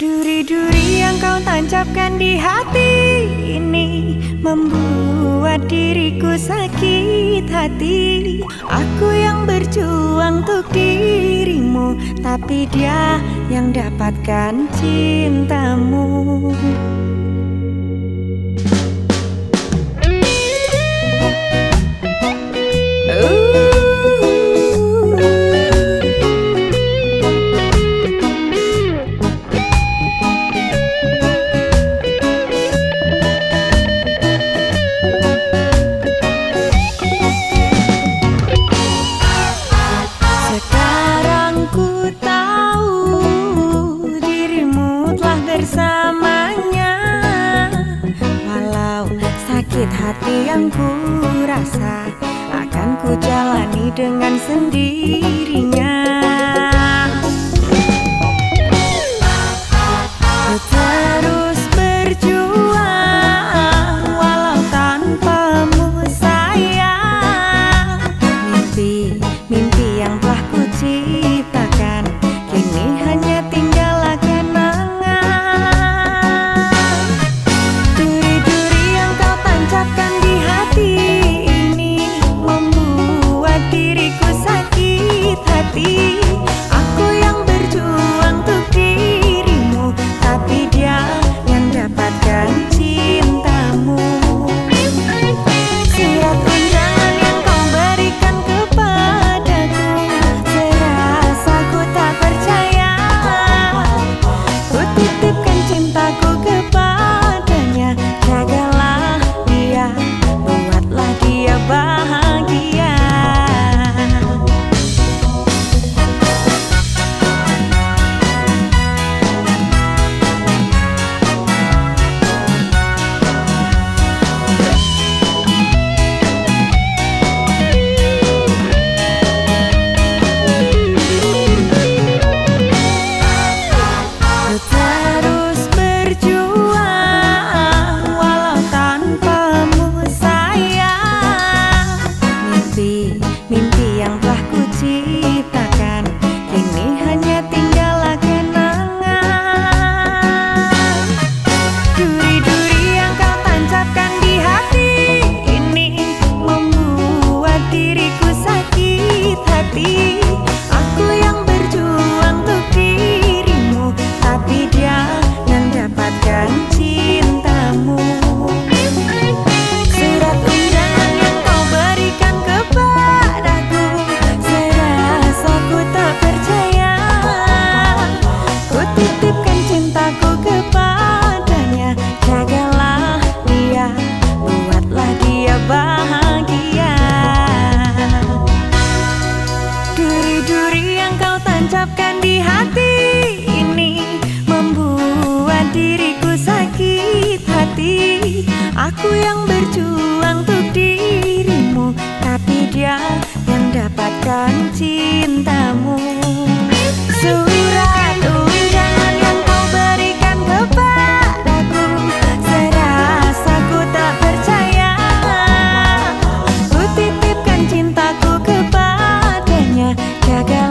Duri-duri yang kau tancapkan di hati ini Membuat diriku sakit hati. Aku yang berjuang untuk dirimu Tapi dia yang dapatkan cintamu hati yang ku rasa Akan ku jalani dengan sendirinya jangan dapat cinta diucapkan di hati ini Membuat diriku sakit hati. Aku yang berjuang untuk dirimu Tapi dia yang dapatkan cintamu. Surat undangan yang kau berikan kepadaku Serasa ku tak percaya. Ku titipkan cintaku kepadanya Jaga